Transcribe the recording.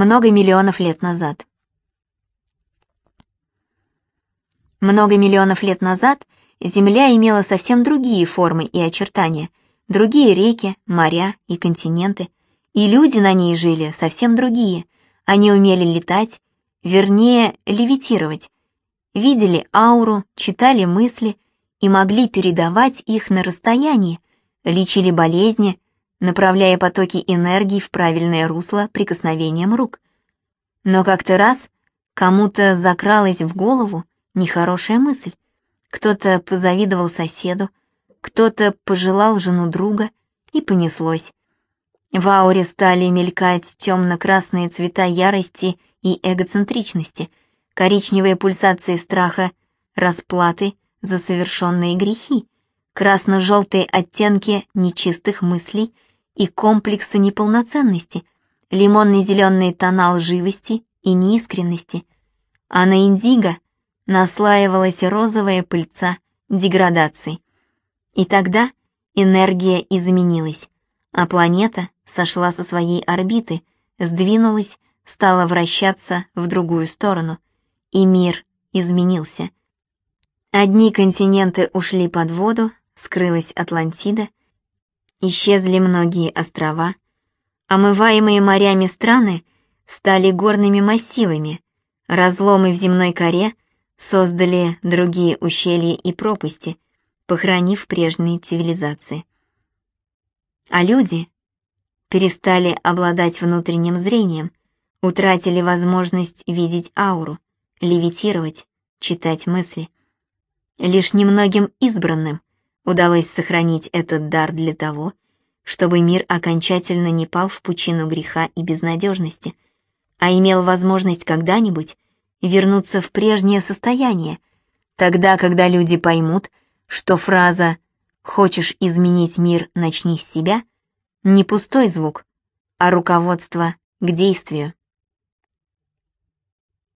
Много миллионов лет назад. Много миллионов лет назад Земля имела совсем другие формы и очертания, другие реки, моря и континенты, и люди на ней жили совсем другие. Они умели летать, вернее, левитировать, видели ауру, читали мысли и могли передавать их на расстоянии, лечили болезни, направляя потоки энергии в правильное русло прикосновением рук. Но как-то раз кому-то закралась в голову нехорошая мысль. Кто-то позавидовал соседу, кто-то пожелал жену друга, и понеслось. В ауре стали мелькать темно-красные цвета ярости и эгоцентричности, коричневые пульсации страха, расплаты за совершенные грехи, красно-желтые оттенки нечистых мыслей и комплексы неполноценности, лимонно-зеленые тона лживости и неискренности, а на индиго наслаивалась розовая пыльца деградации. И тогда энергия изменилась, а планета сошла со своей орбиты, сдвинулась, стала вращаться в другую сторону, и мир изменился. Одни континенты ушли под воду, скрылась Атлантида, исчезли многие острова, омываемые морями страны стали горными массивами, разломы в земной коре создали другие ущелья и пропасти, похоронив прежние цивилизации. А люди перестали обладать внутренним зрением, утратили возможность видеть ауру, левитировать, читать мысли. Лишь немногим избранным удалось сохранить этот дар для того, чтобы мир окончательно не пал в пучину греха и безнадежности, а имел возможность когда-нибудь вернуться в прежнее состояние, тогда, когда люди поймут, что фраза «хочешь изменить мир, начни с себя» не пустой звук, а руководство к действию.